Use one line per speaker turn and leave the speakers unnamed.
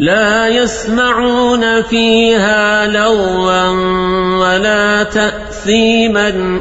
لا يسمعون فيها لغوا ولا تأثيما